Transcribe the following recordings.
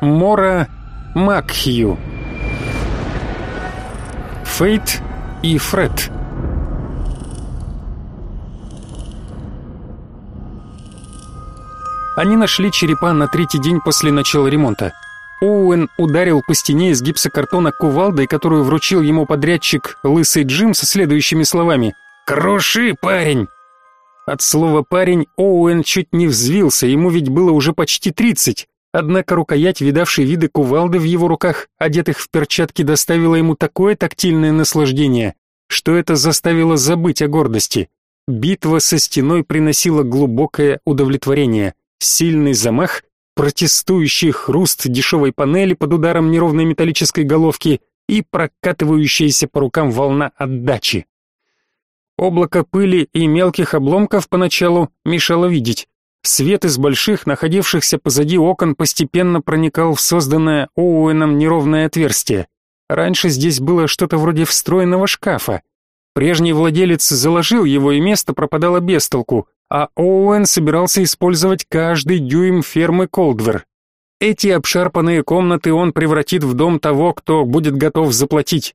Мора Макхью. Фейт и Фред. Они нашли черепа на третий день после начала ремонта. Оуэн ударил по стене из гипсокартона кувалдой, которую вручил ему подрядчик Лысый Джим со следующими словами «Круши, парень!». От слова «парень» Оуэн чуть не взвился, ему ведь было уже почти тридцать. Однако рукоять, видавшей виды кувалды в его руках, одетых в перчатки, доставила ему такое тактильное наслаждение, что это заставило забыть о гордости. Битва со стеной приносила глубокое удовлетворение. Сильный замах, протестующий хруст дешевой панели под ударом неровной металлической головки и прокатывающаяся по рукам волна отдачи. Облако пыли и мелких обломков поначалу мешало видеть. Свет из больших, находившихся позади окон, постепенно проникал в созданное Оуэном неровное отверстие. Раньше здесь было что-то вроде встроенного шкафа. Прежний владелец заложил его, и место пропадало без толку, а Оуэн собирался использовать каждый дюйм фермы Колдвер. Эти обшарпанные комнаты он превратит в дом того, кто будет готов заплатить.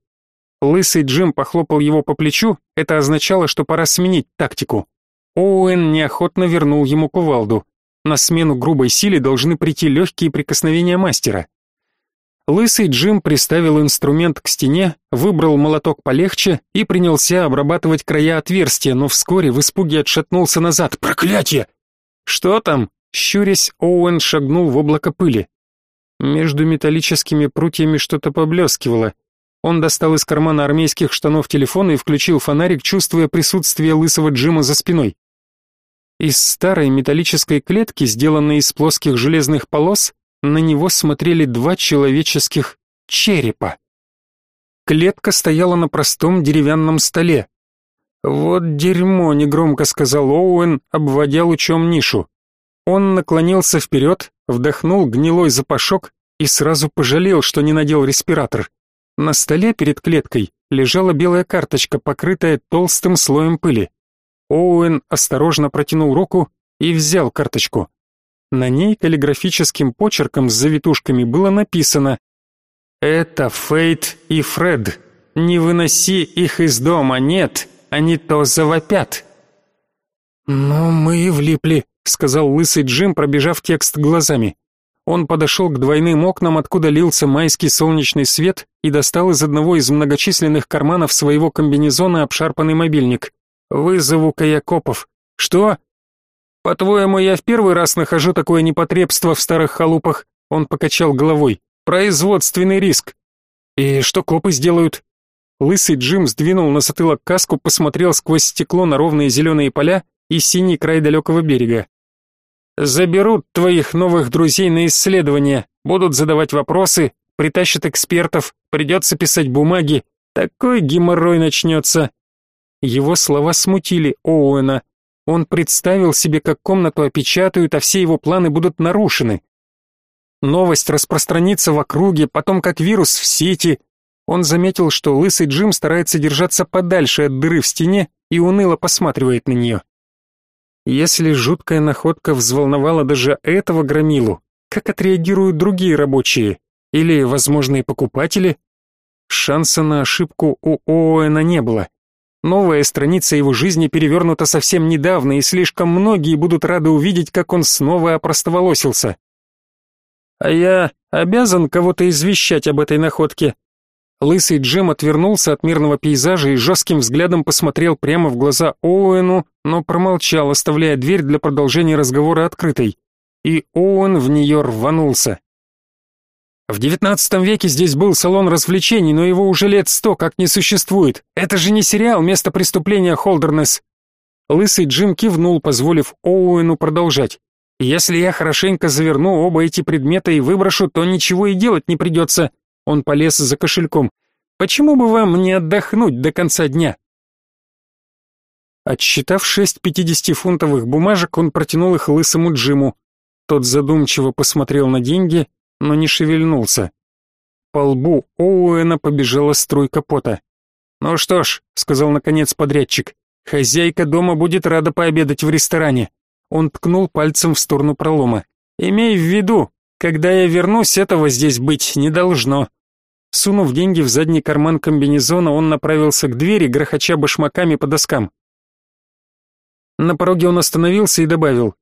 Лысый Джим похлопал его по плечу, это означало, что пора сменить тактику. Оуэн неохотно вернул ему кувалду. На смену грубой силе должны прийти легкие прикосновения мастера. Лысый Джим приставил инструмент к стене, выбрал молоток полегче и принялся обрабатывать края отверстия, но вскоре в испуге отшатнулся назад. «Проклятие!» «Что там?» Щурясь, Оуэн шагнул в облако пыли. Между металлическими прутьями что-то поблескивало. Он достал из кармана армейских штанов телефон и включил фонарик, чувствуя присутствие лысого Джима за спиной. Из старой металлической клетки, сделанной из плоских железных полос, на него смотрели два человеческих черепа. Клетка стояла на простом деревянном столе. «Вот дерьмо», — негромко сказал Оуэн, обводя лучом нишу. Он наклонился вперед, вдохнул гнилой запашок и сразу пожалел, что не надел респиратор. На столе перед клеткой лежала белая карточка, покрытая толстым слоем пыли. Оуэн осторожно протянул руку и взял карточку. На ней каллиграфическим почерком с завитушками было написано «Это Фейт и Фред. Не выноси их из дома, нет, они то завопят». «Ну, мы и влипли», — сказал лысый Джим, пробежав текст глазами. Он подошел к двойным окнам, откуда лился майский солнечный свет, и достал из одного из многочисленных карманов своего комбинезона обшарпанный мобильник. Вызову-ка я копов. Что? По-твоему, я в первый раз нахожу такое непотребство в старых халупах? Он покачал головой. Производственный риск. И что копы сделают? Лысый Джим сдвинул на затылок каску, посмотрел сквозь стекло на ровные зеленые поля и синий край далекого берега. Заберут твоих новых друзей на исследования, будут задавать вопросы, притащат экспертов, придется писать бумаги. Такой геморрой начнется. Его слова смутили Оуэна. Он представил себе, как комнату опечатают, а все его планы будут нарушены. Новость распространится в округе, потом как вирус в сети. Он заметил, что лысый Джим старается держаться подальше от дыры в стене и уныло посматривает на нее. Если жуткая находка взволновала даже этого громилу, как отреагируют другие рабочие или возможные покупатели? Шанса на ошибку у Оуэна не было. Новая страница его жизни перевернута совсем недавно, и слишком многие будут рады увидеть, как он снова опростоволосился. А я обязан кого-то извещать об этой находке. Лысый Джем отвернулся от мирного пейзажа и жестким взглядом посмотрел прямо в глаза Оуэну, но промолчал, оставляя дверь для продолжения разговора открытой. И Оуэн в нее рванулся. В девятнадцатом веке здесь был салон развлечений, но его уже лет сто как не существует. Это же не сериал «Место преступления Холдернес». Лысый Джим кивнул, позволив Оуэну продолжать. «Если я хорошенько заверну оба эти предмета и выброшу, то ничего и делать не придется». Он полез за кошельком. «Почему бы вам не отдохнуть до конца дня?» Отсчитав шесть пятидесятифунтовых бумажек, он протянул их лысому Джиму. Тот задумчиво посмотрел на деньги, но не шевельнулся. По лбу Оуэна побежала струйка пота. «Ну что ж», — сказал наконец подрядчик, — «хозяйка дома будет рада пообедать в ресторане». Он ткнул пальцем в сторону пролома. «Имей в виду, Когда я вернусь, этого здесь быть не должно. Сунув деньги в задний карман комбинезона, он направился к двери, грохоча башмаками по доскам. На пороге он остановился и добавил.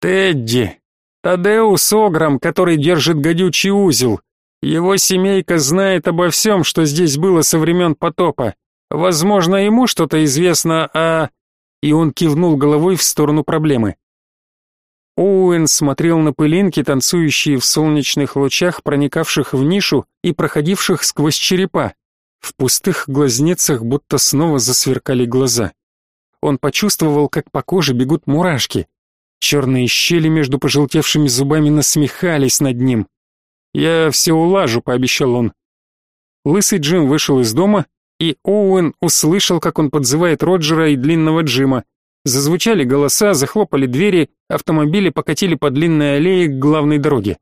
«Тедди, Тадеус Ограм, который держит гадючий узел. Его семейка знает обо всем, что здесь было со времен потопа. Возможно, ему что-то известно о...» И он кивнул головой в сторону проблемы. Оуэн смотрел на пылинки, танцующие в солнечных лучах, проникавших в нишу и проходивших сквозь черепа. В пустых глазницах будто снова засверкали глаза. Он почувствовал, как по коже бегут мурашки. Черные щели между пожелтевшими зубами насмехались над ним. «Я все улажу», — пообещал он. Лысый Джим вышел из дома, и Оуэн услышал, как он подзывает Роджера и длинного Джима. Зазвучали голоса, захлопали двери, автомобили покатили по длинной аллее к главной дороге.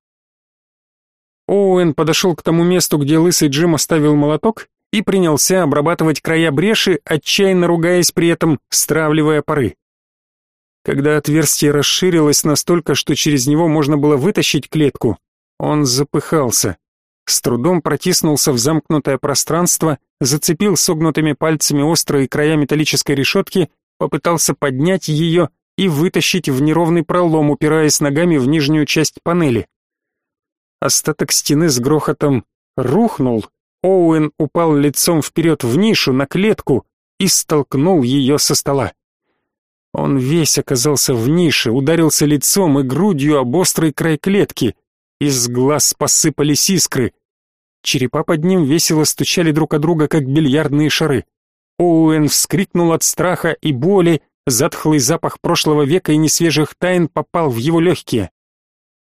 Оуэн подошел к тому месту, где лысый Джим оставил молоток, и принялся обрабатывать края бреши, отчаянно ругаясь при этом, стравливая поры. Когда отверстие расширилось настолько, что через него можно было вытащить клетку, он запыхался. С трудом протиснулся в замкнутое пространство, зацепил согнутыми пальцами острые края металлической решетки попытался поднять ее и вытащить в неровный пролом, упираясь ногами в нижнюю часть панели. Остаток стены с грохотом рухнул, Оуэн упал лицом вперед в нишу на клетку и столкнул ее со стола. Он весь оказался в нише, ударился лицом и грудью об острый край клетки. Из глаз посыпались искры. Черепа под ним весело стучали друг о друга, как бильярдные шары. Оуэн вскрикнул от страха и боли, затхлый запах прошлого века и несвежих тайн попал в его легкие.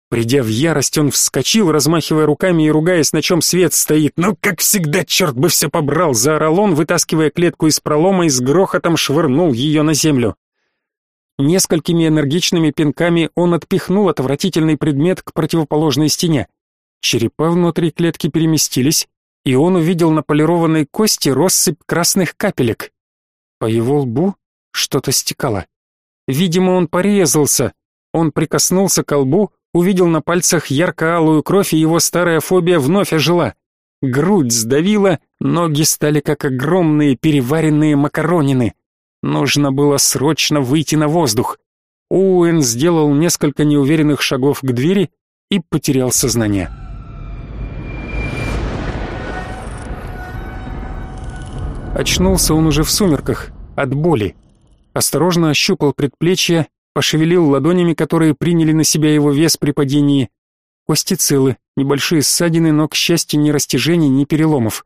Придя в ярость, он вскочил, размахивая руками и ругаясь, на чем свет стоит. «Ну, как всегда, черт бы все побрал!» — заорал он, вытаскивая клетку из пролома и с грохотом швырнул ее на землю. Несколькими энергичными пинками он отпихнул отвратительный предмет к противоположной стене. Черепа внутри клетки переместились, и он увидел на полированной кости россыпь красных капелек. По его лбу что-то стекало. Видимо, он порезался. Он прикоснулся к лбу, увидел на пальцах ярко-алую кровь, и его старая фобия вновь ожила. Грудь сдавила, ноги стали как огромные переваренные макаронины. Нужно было срочно выйти на воздух. Уэн сделал несколько неуверенных шагов к двери и потерял сознание. Очнулся он уже в сумерках, от боли. Осторожно ощупал предплечье, пошевелил ладонями, которые приняли на себя его вес при падении. Кости целы, небольшие ссадины, но, к счастью, ни растяжений, ни переломов.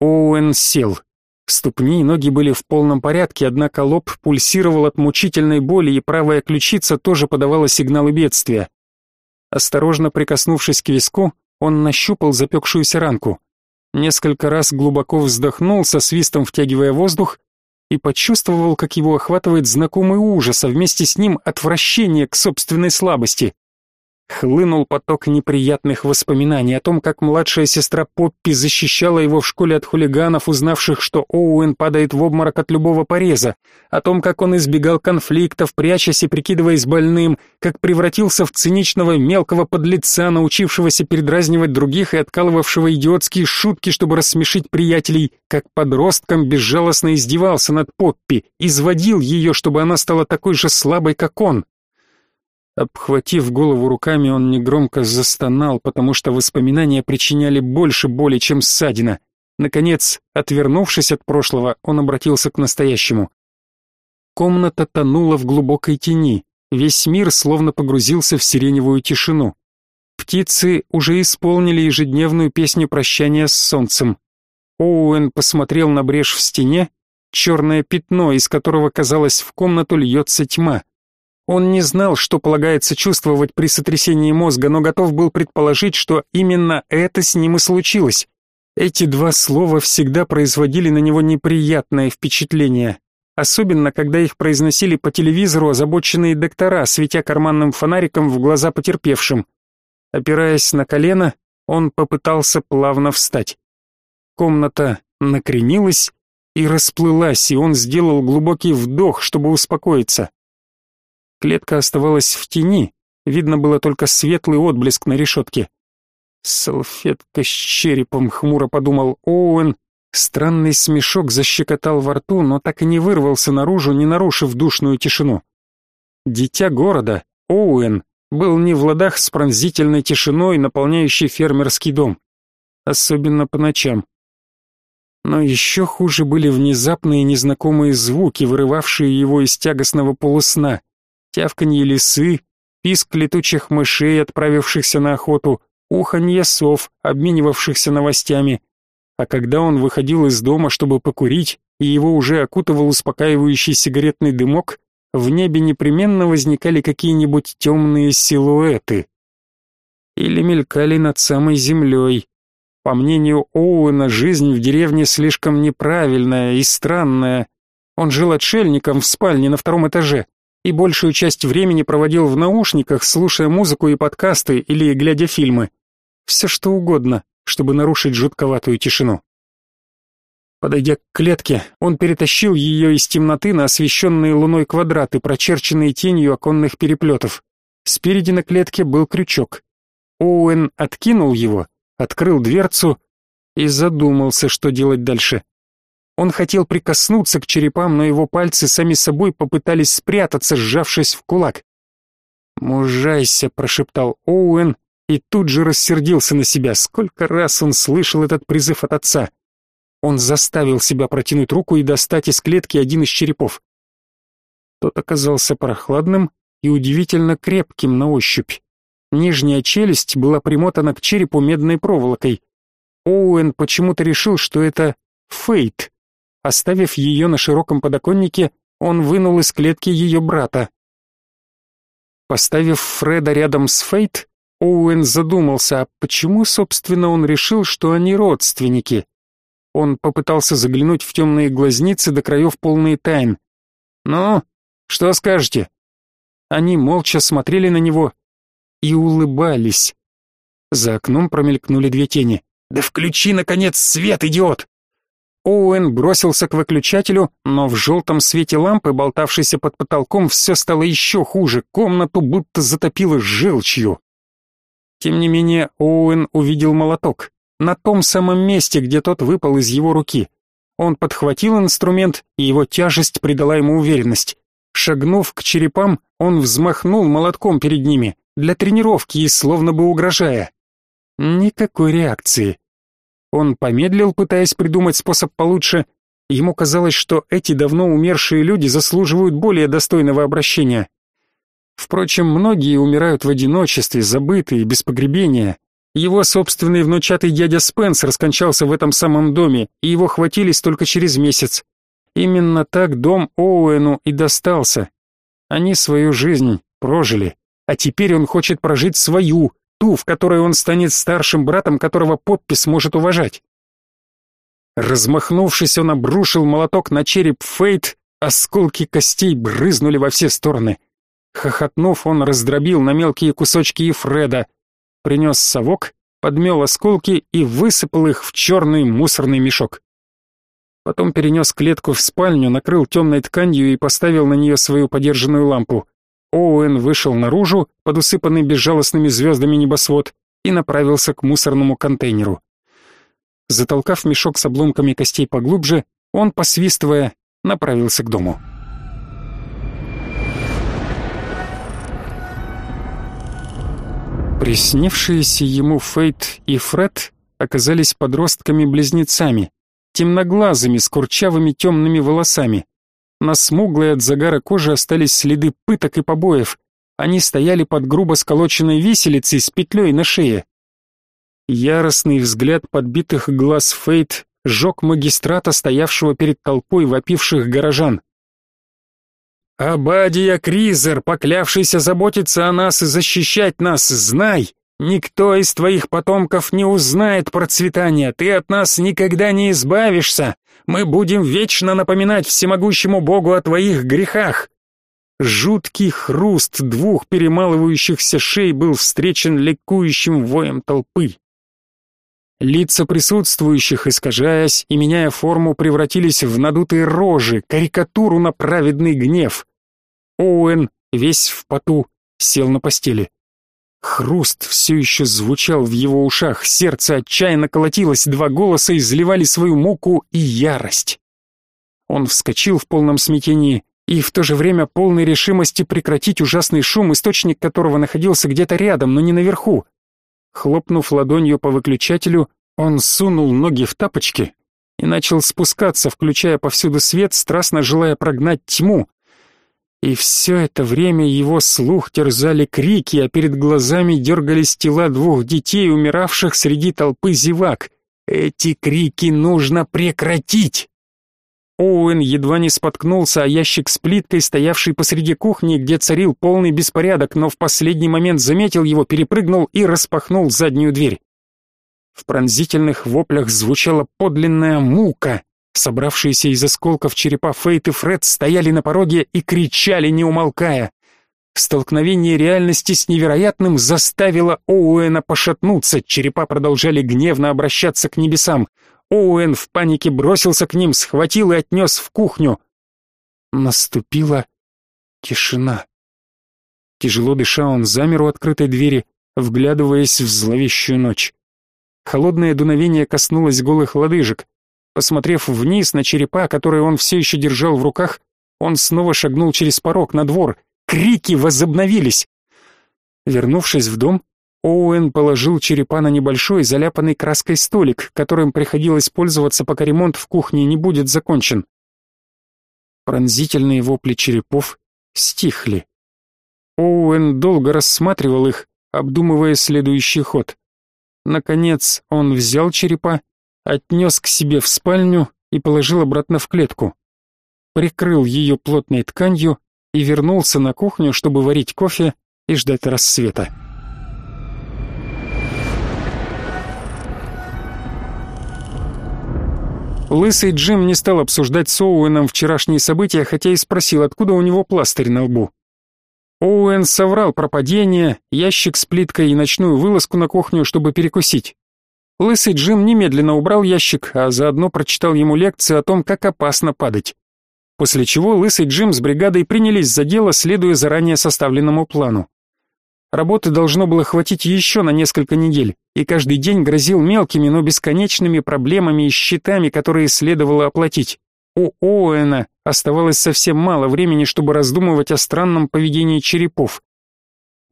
Оуэн сел. Ступни и ноги были в полном порядке, однако лоб пульсировал от мучительной боли, и правая ключица тоже подавала сигналы бедствия. Осторожно прикоснувшись к виску, он нащупал запекшуюся ранку несколько раз глубоко вздохнул, со свистом втягивая воздух, и почувствовал, как его охватывает знакомый ужас, а вместе с ним отвращение к собственной слабости. Хлынул поток неприятных воспоминаний о том, как младшая сестра Поппи защищала его в школе от хулиганов, узнавших, что Оуэн падает в обморок от любого пореза, о том, как он избегал конфликтов, прячась и прикидываясь больным, как превратился в циничного мелкого подлеца, научившегося передразнивать других и откалывавшего идиотские шутки, чтобы рассмешить приятелей, как подростком безжалостно издевался над Поппи, изводил ее, чтобы она стала такой же слабой, как он. Обхватив голову руками, он негромко застонал, потому что воспоминания причиняли больше боли, чем ссадина. Наконец, отвернувшись от прошлого, он обратился к настоящему. Комната тонула в глубокой тени, весь мир словно погрузился в сиреневую тишину. Птицы уже исполнили ежедневную песню прощания с солнцем. Оуэн посмотрел на брешь в стене, черное пятно, из которого, казалось, в комнату льется тьма. Он не знал, что полагается чувствовать при сотрясении мозга, но готов был предположить, что именно это с ним и случилось. Эти два слова всегда производили на него неприятное впечатление, особенно когда их произносили по телевизору озабоченные доктора, светя карманным фонариком в глаза потерпевшим. Опираясь на колено, он попытался плавно встать. Комната накренилась и расплылась, и он сделал глубокий вдох, чтобы успокоиться. Клетка оставалась в тени, видно было только светлый отблеск на решетке. «Салфетка с черепом», — хмуро подумал Оуэн. Странный смешок защекотал во рту, но так и не вырвался наружу, не нарушив душную тишину. Дитя города, Оуэн, был не в ладах с пронзительной тишиной, наполняющей фермерский дом. Особенно по ночам. Но еще хуже были внезапные незнакомые звуки, вырывавшие его из тягостного полусна. Тявканье лисы, писк летучих мышей, отправившихся на охоту, уханье сов, обменивавшихся новостями. А когда он выходил из дома, чтобы покурить, и его уже окутывал успокаивающий сигаретный дымок, в небе непременно возникали какие-нибудь темные силуэты. Или мелькали над самой землей, по мнению Оуэна, жизнь в деревне слишком неправильная и странная. Он жил отшельником в спальне на втором этаже и большую часть времени проводил в наушниках, слушая музыку и подкасты или глядя фильмы. Все что угодно, чтобы нарушить жутковатую тишину. Подойдя к клетке, он перетащил ее из темноты на освещенные луной квадраты, прочерченные тенью оконных переплетов. Спереди на клетке был крючок. Оуэн откинул его открыл дверцу и задумался, что делать дальше. Он хотел прикоснуться к черепам, но его пальцы сами собой попытались спрятаться, сжавшись в кулак. «Мужайся», — прошептал Оуэн и тут же рассердился на себя. Сколько раз он слышал этот призыв от отца. Он заставил себя протянуть руку и достать из клетки один из черепов. Тот оказался прохладным и удивительно крепким на ощупь. Нижняя челюсть была примотана к черепу медной проволокой. Оуэн почему-то решил, что это Фейт. Оставив ее на широком подоконнике, он вынул из клетки ее брата. Поставив Фреда рядом с Фейт, Оуэн задумался, а почему, собственно, он решил, что они родственники? Он попытался заглянуть в темные глазницы до краев полные тайн. «Ну, что скажете?» Они молча смотрели на него, и улыбались. За окном промелькнули две тени. «Да включи, наконец, свет, идиот!» Оуэн бросился к выключателю, но в желтом свете лампы, болтавшейся под потолком, все стало еще хуже, комнату будто затопило желчью. Тем не менее, Оуэн увидел молоток, на том самом месте, где тот выпал из его руки. Он подхватил инструмент, и его тяжесть придала ему уверенность. Шагнув к черепам, он взмахнул молотком перед ними для тренировки и словно бы угрожая. Никакой реакции. Он помедлил, пытаясь придумать способ получше. Ему казалось, что эти давно умершие люди заслуживают более достойного обращения. Впрочем, многие умирают в одиночестве, забытые, без погребения. Его собственный внучатый дядя Спенс раскончался в этом самом доме, и его хватились только через месяц. Именно так дом Оуэну и достался. Они свою жизнь прожили а теперь он хочет прожить свою, ту, в которой он станет старшим братом, которого подпись может уважать. Размахнувшись, он обрушил молоток на череп Фейт, осколки костей брызнули во все стороны. Хохотнув, он раздробил на мелкие кусочки и Фреда, принес совок, подмел осколки и высыпал их в черный мусорный мешок. Потом перенес клетку в спальню, накрыл темной тканью и поставил на нее свою подержанную лампу. Оуэн вышел наружу под усыпанный безжалостными звездами небосвод и направился к мусорному контейнеру. Затолкав мешок с обломками костей поглубже, он, посвистывая, направился к дому. Приснившиеся ему Фейт и Фред оказались подростками-близнецами, темноглазыми, с курчавыми темными волосами. На смуглой от загара кожи остались следы пыток и побоев. Они стояли под грубо сколоченной виселицей с петлей на шее. Яростный взгляд подбитых глаз Фейт жег магистрата, стоявшего перед толпой вопивших горожан. «Абадия Кризер, поклявшийся заботиться о нас и защищать нас, знай, никто из твоих потомков не узнает процветания, ты от нас никогда не избавишься!» мы будем вечно напоминать всемогущему Богу о твоих грехах. Жуткий хруст двух перемалывающихся шей был встречен ликующим воем толпы. Лица присутствующих, искажаясь и меняя форму, превратились в надутые рожи, карикатуру на праведный гнев. Оуэн, весь в поту, сел на постели. Хруст все еще звучал в его ушах, сердце отчаянно колотилось, два голоса изливали свою муку и ярость. Он вскочил в полном смятении и в то же время полной решимости прекратить ужасный шум, источник которого находился где-то рядом, но не наверху. Хлопнув ладонью по выключателю, он сунул ноги в тапочки и начал спускаться, включая повсюду свет, страстно желая прогнать тьму. И все это время его слух терзали крики, а перед глазами дергались тела двух детей, умиравших среди толпы зевак. Эти крики нужно прекратить! Оуэн едва не споткнулся о ящик с плиткой, стоявший посреди кухни, где царил полный беспорядок, но в последний момент заметил его, перепрыгнул и распахнул заднюю дверь. В пронзительных воплях звучала подлинная мука. Собравшиеся из осколков черепа Фейт и Фред стояли на пороге и кричали, не умолкая. Столкновение реальности с невероятным заставило Оуэна пошатнуться, черепа продолжали гневно обращаться к небесам. Оуэн в панике бросился к ним, схватил и отнес в кухню. Наступила тишина. Тяжело дыша, он замер у открытой двери, вглядываясь в зловещую ночь. Холодное дуновение коснулось голых лодыжек. Посмотрев вниз на черепа, которые он все еще держал в руках, он снова шагнул через порог на двор. Крики возобновились. Вернувшись в дом, Оуэн положил черепа на небольшой заляпанный краской столик, которым приходилось пользоваться, пока ремонт в кухне не будет закончен. Пронзительные вопли черепов стихли. Оуэн долго рассматривал их, обдумывая следующий ход. Наконец он взял черепа, отнес к себе в спальню и положил обратно в клетку. Прикрыл ее плотной тканью и вернулся на кухню, чтобы варить кофе и ждать рассвета. Лысый Джим не стал обсуждать с Оуэном вчерашние события, хотя и спросил, откуда у него пластырь на лбу. Оуэн соврал про падение, ящик с плиткой и ночную вылазку на кухню, чтобы перекусить. Лысый Джим немедленно убрал ящик, а заодно прочитал ему лекцию о том, как опасно падать. После чего Лысый Джим с бригадой принялись за дело, следуя заранее составленному плану. Работы должно было хватить еще на несколько недель, и каждый день грозил мелкими, но бесконечными проблемами и счетами, которые следовало оплатить. У Оуэна оставалось совсем мало времени, чтобы раздумывать о странном поведении черепов.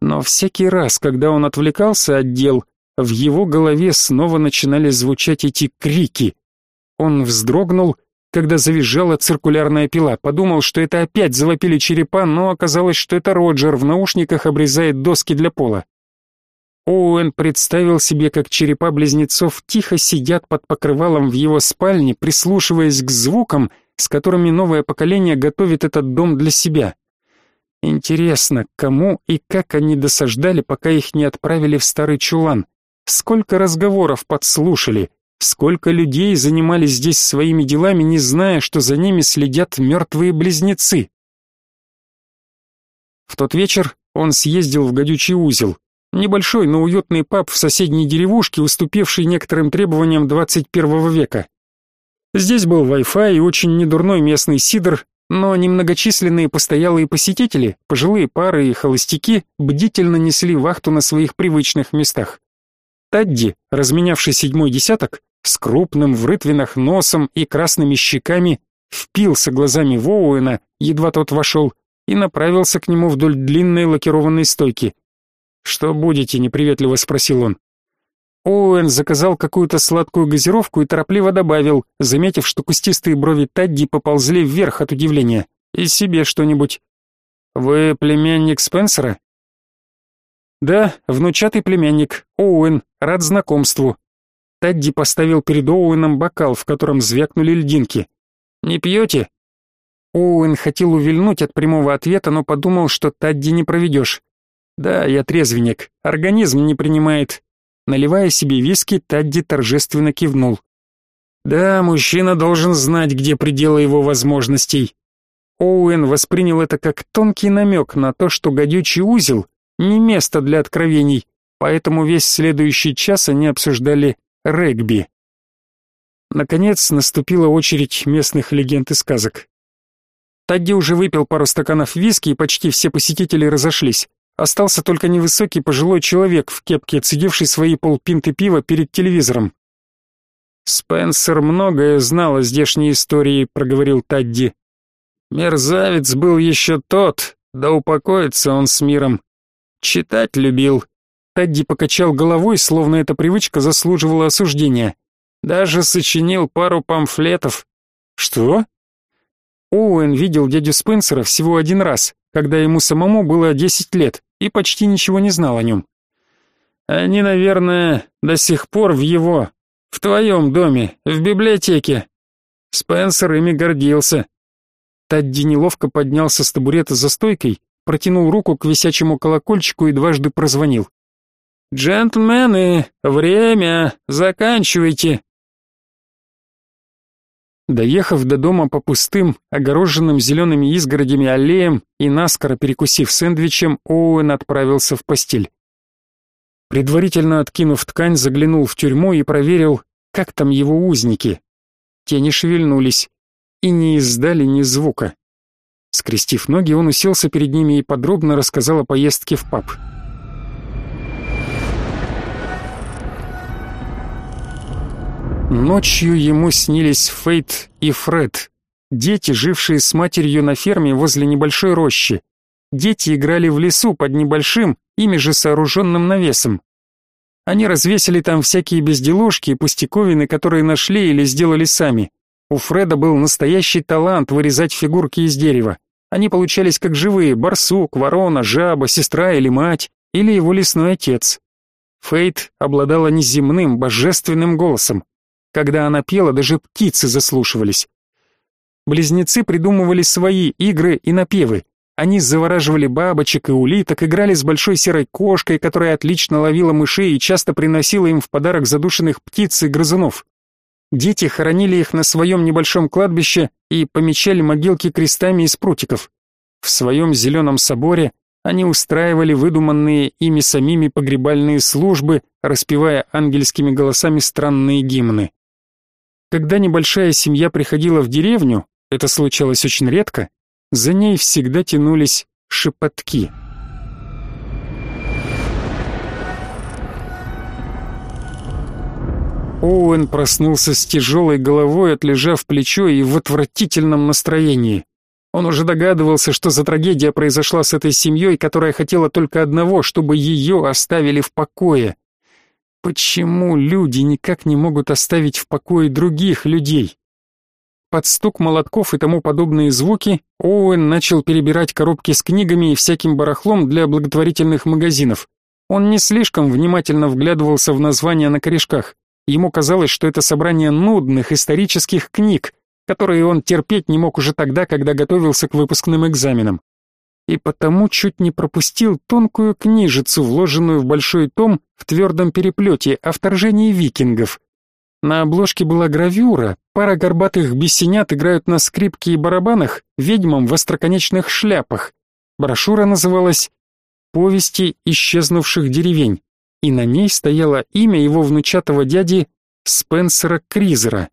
Но всякий раз, когда он отвлекался от дел, в его голове снова начинали звучать эти крики. Он вздрогнул когда завизжала циркулярная пила. Подумал, что это опять завопили черепа, но оказалось, что это Роджер в наушниках обрезает доски для пола. Оуэн представил себе, как черепа близнецов тихо сидят под покрывалом в его спальне, прислушиваясь к звукам, с которыми новое поколение готовит этот дом для себя. Интересно, кому и как они досаждали, пока их не отправили в старый чулан? Сколько разговоров подслушали? Сколько людей занимались здесь своими делами, не зная, что за ними следят мертвые близнецы. В тот вечер он съездил в гадючий узел, небольшой, но уютный паб в соседней деревушке, уступивший некоторым требованиям 21 века. Здесь был Wi-Fi и очень недурной местный сидр, но немногочисленные постоялые посетители, пожилые пары и холостяки бдительно несли вахту на своих привычных местах. Тадди, разменявший седьмой десяток, с крупным в рытвинах носом и красными щеками, впился глазами в Оуэна, едва тот вошел, и направился к нему вдоль длинной лакированной стойки. «Что будете?» — неприветливо спросил он. Оуэн заказал какую-то сладкую газировку и торопливо добавил, заметив, что кустистые брови Тадди поползли вверх от удивления. «И себе что-нибудь». «Вы племянник Спенсера?» «Да, внучатый племянник, Оуэн, рад знакомству. Тадди поставил перед Оуэном бокал, в котором звякнули льдинки. «Не пьете?» Оуэн хотел увильнуть от прямого ответа, но подумал, что Тадди не проведешь. «Да, я трезвенник, организм не принимает». Наливая себе виски, Тадди торжественно кивнул. «Да, мужчина должен знать, где пределы его возможностей». Оуэн воспринял это как тонкий намек на то, что гадючий узел — не место для откровений, поэтому весь следующий час они обсуждали регби. Наконец наступила очередь местных легенд и сказок. Тадди уже выпил пару стаканов виски, и почти все посетители разошлись. Остался только невысокий пожилой человек в кепке, цедивший свои полпинты пива перед телевизором. «Спенсер многое знал о здешней истории», — проговорил Тадди. «Мерзавец был еще тот, да упокоится он с миром. Читать любил». Тадди покачал головой, словно эта привычка заслуживала осуждения. Даже сочинил пару памфлетов. «Что?» Оуэн видел дядю Спенсера всего один раз, когда ему самому было десять лет, и почти ничего не знал о нем. Они, наверное, до сих пор в его, в твоем доме, в библиотеке. Спенсер ими гордился. Тадди неловко поднялся с табурета за стойкой, протянул руку к висячему колокольчику и дважды прозвонил. «Джентльмены, время! Заканчивайте!» Доехав до дома по пустым, огороженным зелеными изгородями аллеям и наскоро перекусив сэндвичем, Оуэн отправился в постель. Предварительно откинув ткань, заглянул в тюрьму и проверил, как там его узники. Те не шевельнулись и не издали ни звука. Скрестив ноги, он уселся перед ними и подробно рассказал о поездке в паб. Ночью ему снились Фейт и Фред, дети, жившие с матерью на ферме возле небольшой рощи. Дети играли в лесу под небольшим, ими же сооруженным навесом. Они развесили там всякие безделушки и пустяковины, которые нашли или сделали сами. У Фреда был настоящий талант вырезать фигурки из дерева. Они получались как живые: барсук, ворона, жаба, сестра или мать, или его лесной отец. Фейт обладала неземным, божественным голосом. Когда она пела, даже птицы заслушивались. Близнецы придумывали свои игры и напевы. Они завораживали бабочек и улиток, играли с большой серой кошкой, которая отлично ловила мышей и часто приносила им в подарок задушенных птиц и грызунов. Дети хоронили их на своем небольшом кладбище и помечали могилки крестами из прутиков. В своем зеленом соборе они устраивали выдуманные ими самими погребальные службы, распевая ангельскими голосами странные гимны. Когда небольшая семья приходила в деревню, это случалось очень редко, за ней всегда тянулись шепотки. Оуэн проснулся с тяжелой головой, отлежав плечо и в отвратительном настроении. Он уже догадывался, что за трагедия произошла с этой семьей, которая хотела только одного, чтобы ее оставили в покое. Почему люди никак не могут оставить в покое других людей? Под стук молотков и тому подобные звуки Оуэн начал перебирать коробки с книгами и всяким барахлом для благотворительных магазинов. Он не слишком внимательно вглядывался в названия на корешках. Ему казалось, что это собрание нудных исторических книг, которые он терпеть не мог уже тогда, когда готовился к выпускным экзаменам и потому чуть не пропустил тонкую книжицу, вложенную в большой том в твердом переплете о вторжении викингов. На обложке была гравюра, пара горбатых бесенят играют на скрипке и барабанах, ведьмам в остроконечных шляпах. Брошюра называлась «Повести исчезнувших деревень», и на ней стояло имя его внучатого дяди Спенсера Кризера.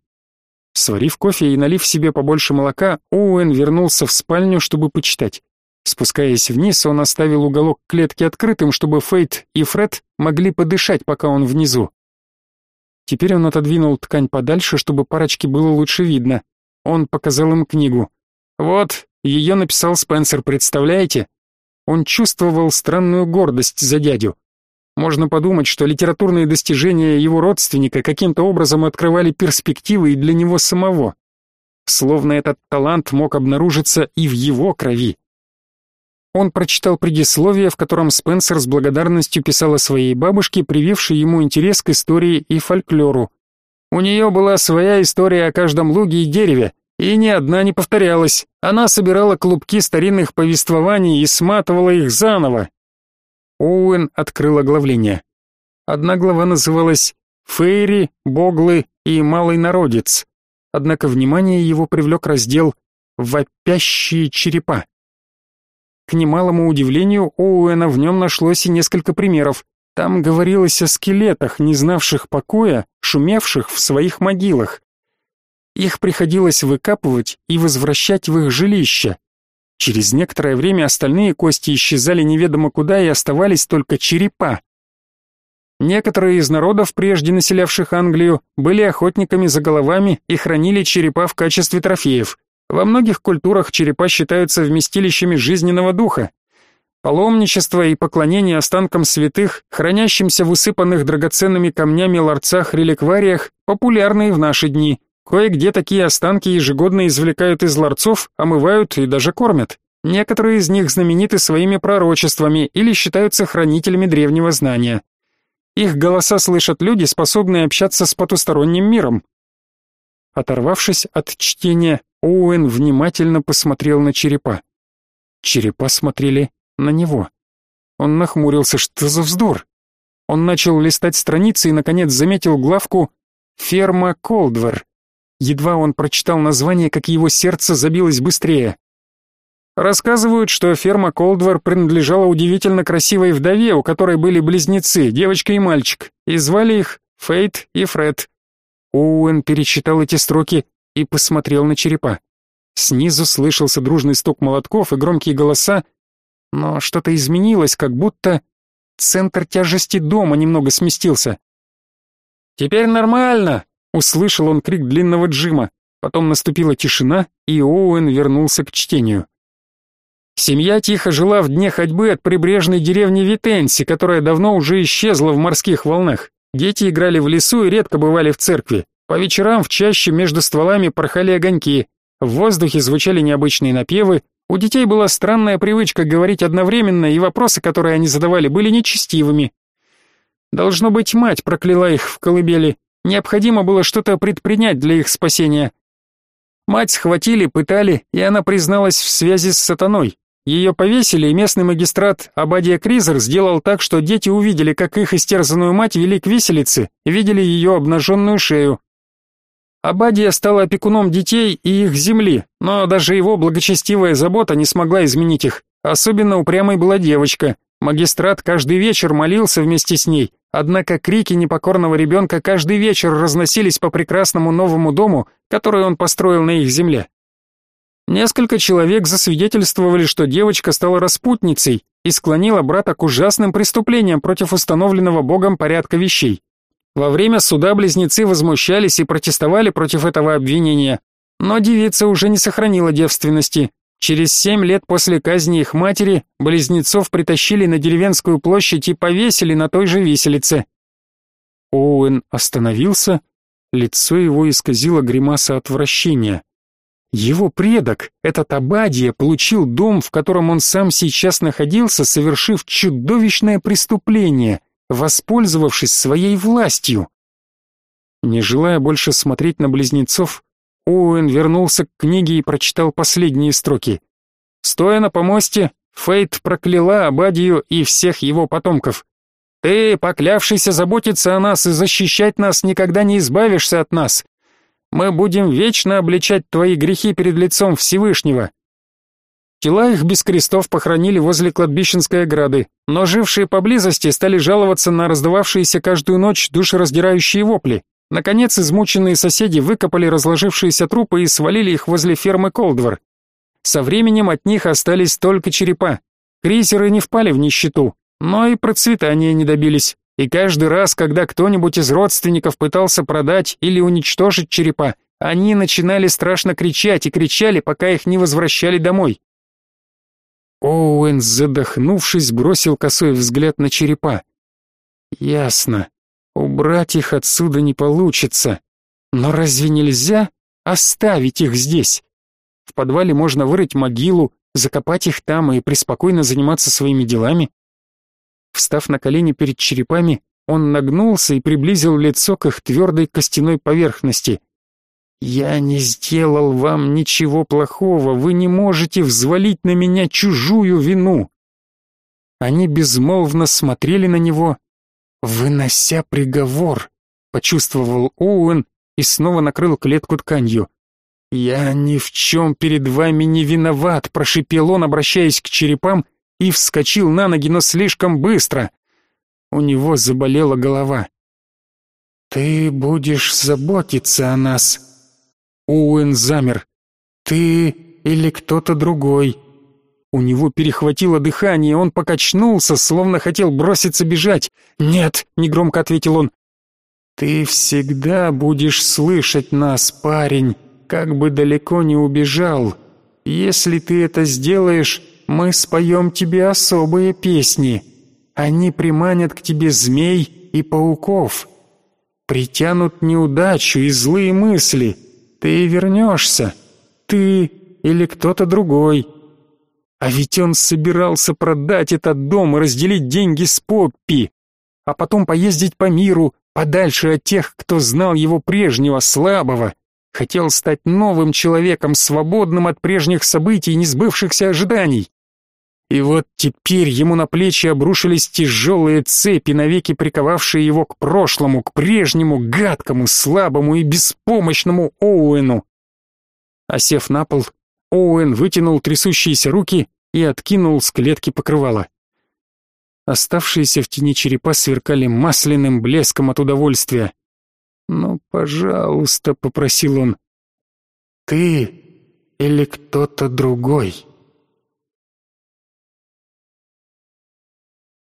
Сварив кофе и налив себе побольше молока, Оуэн вернулся в спальню, чтобы почитать. Спускаясь вниз, он оставил уголок клетки открытым, чтобы Фейт и Фред могли подышать, пока он внизу. Теперь он отодвинул ткань подальше, чтобы парочке было лучше видно. Он показал им книгу. «Вот, ее написал Спенсер, представляете?» Он чувствовал странную гордость за дядю. Можно подумать, что литературные достижения его родственника каким-то образом открывали перспективы и для него самого. Словно этот талант мог обнаружиться и в его крови. Он прочитал предисловие, в котором Спенсер с благодарностью писал о своей бабушке, привившей ему интерес к истории и фольклору. У нее была своя история о каждом луге и дереве, и ни одна не повторялась. Она собирала клубки старинных повествований и сматывала их заново. Оуэн открыл оглавление. Одна глава называлась «Фейри, Боглы и Малый Народец», однако внимание его привлек раздел «Вопящие черепа». К немалому удивлению Оуэна в нем нашлось и несколько примеров. Там говорилось о скелетах, не знавших покоя, шумевших в своих могилах. Их приходилось выкапывать и возвращать в их жилища. Через некоторое время остальные кости исчезали неведомо куда и оставались только черепа. Некоторые из народов, прежде населявших Англию, были охотниками за головами и хранили черепа в качестве трофеев. Во многих культурах черепа считаются вместилищами жизненного духа. Паломничество и поклонение останкам святых, хранящимся в усыпанных драгоценными камнями ларцах-реликвариях, популярны и в наши дни. Кое-где такие останки ежегодно извлекают из ларцов, омывают и даже кормят. Некоторые из них знамениты своими пророчествами или считаются хранителями древнего знания. Их голоса слышат люди, способные общаться с потусторонним миром. Оторвавшись от чтения, Оуэн внимательно посмотрел на черепа. Черепа смотрели на него. Он нахмурился, что за вздор? Он начал листать страницы и, наконец, заметил главку «Ферма Колдвер». Едва он прочитал название, как его сердце забилось быстрее. Рассказывают, что ферма Колдвер принадлежала удивительно красивой вдове, у которой были близнецы, девочка и мальчик, и звали их Фейт и Фред. Оуэн перечитал эти строки и посмотрел на черепа. Снизу слышался дружный стук молотков и громкие голоса, но что-то изменилось, как будто центр тяжести дома немного сместился. «Теперь нормально!» Услышал он крик длинного Джима. Потом наступила тишина, и Оуэн вернулся к чтению. Семья тихо жила в дне ходьбы от прибрежной деревни Витенси, которая давно уже исчезла в морских волнах. Дети играли в лесу и редко бывали в церкви. По вечерам в чаще между стволами порхали огоньки. В воздухе звучали необычные напевы. У детей была странная привычка говорить одновременно, и вопросы, которые они задавали, были нечестивыми. Должно быть, мать прокляла их в колыбели. Необходимо было что-то предпринять для их спасения. Мать схватили, пытали, и она призналась в связи с сатаной. Ее повесили, и местный магистрат Абадия Кризер сделал так, что дети увидели, как их истерзанную мать вели к виселице, видели ее обнаженную шею. Абадия стал опекуном детей и их земли, но даже его благочестивая забота не смогла изменить их. Особенно упрямой была девочка. Магистрат каждый вечер молился вместе с ней, Однако крики непокорного ребенка каждый вечер разносились по прекрасному новому дому, который он построил на их земле. Несколько человек засвидетельствовали, что девочка стала распутницей и склонила брата к ужасным преступлениям против установленного Богом порядка вещей. Во время суда близнецы возмущались и протестовали против этого обвинения, но девица уже не сохранила девственности, Через семь лет после казни их матери близнецов притащили на деревенскую площадь и повесили на той же виселице. Оуэн остановился, лицо его исказило гримаса отвращения. Его предок, этот Абадия, получил дом, в котором он сам сейчас находился, совершив чудовищное преступление, воспользовавшись своей властью. Не желая больше смотреть на близнецов, Оуэн вернулся к книге и прочитал последние строки. Стоя на помосте, Фейт прокляла Абадию и всех его потомков. «Ты, поклявшийся заботиться о нас и защищать нас, никогда не избавишься от нас. Мы будем вечно обличать твои грехи перед лицом Всевышнего». Тела их без крестов похоронили возле кладбищенской ограды, но жившие поблизости стали жаловаться на раздававшиеся каждую ночь душераздирающие вопли. Наконец, измученные соседи выкопали разложившиеся трупы и свалили их возле фермы Колдвор. Со временем от них остались только черепа. Крейсеры не впали в нищету, но и процветания не добились. И каждый раз, когда кто-нибудь из родственников пытался продать или уничтожить черепа, они начинали страшно кричать и кричали, пока их не возвращали домой. Оуэн, задохнувшись, бросил косой взгляд на черепа. Ясно. Убрать их отсюда не получится. Но разве нельзя оставить их здесь? В подвале можно вырыть могилу, закопать их там и преспокойно заниматься своими делами. Встав на колени перед черепами, он нагнулся и приблизил лицо к их твердой костяной поверхности. «Я не сделал вам ничего плохого, вы не можете взвалить на меня чужую вину!» Они безмолвно смотрели на него, «Вынося приговор», — почувствовал Оуэн и снова накрыл клетку тканью. «Я ни в чем перед вами не виноват», — прошипел он, обращаясь к черепам, и вскочил на ноги, но слишком быстро. У него заболела голова. «Ты будешь заботиться о нас». Оуэн замер. «Ты или кто-то другой. У него перехватило дыхание, он покачнулся, словно хотел броситься бежать. «Нет», — негромко ответил он. «Ты всегда будешь слышать нас, парень, как бы далеко не убежал. Если ты это сделаешь, мы споем тебе особые песни. Они приманят к тебе змей и пауков, притянут неудачу и злые мысли. Ты вернешься, ты или кто-то другой». А ведь он собирался продать этот дом и разделить деньги с Поппи, а потом поездить по миру, подальше от тех, кто знал его прежнего, слабого. Хотел стать новым человеком, свободным от прежних событий и несбывшихся ожиданий. И вот теперь ему на плечи обрушились тяжелые цепи, навеки приковавшие его к прошлому, к прежнему, гадкому, слабому и беспомощному Оуэну. Осев на пол, Оуэн вытянул трясущиеся руки и откинул с клетки покрывала. Оставшиеся в тени черепа сверкали масляным блеском от удовольствия. «Ну, пожалуйста», — попросил он, — «ты или кто-то другой?»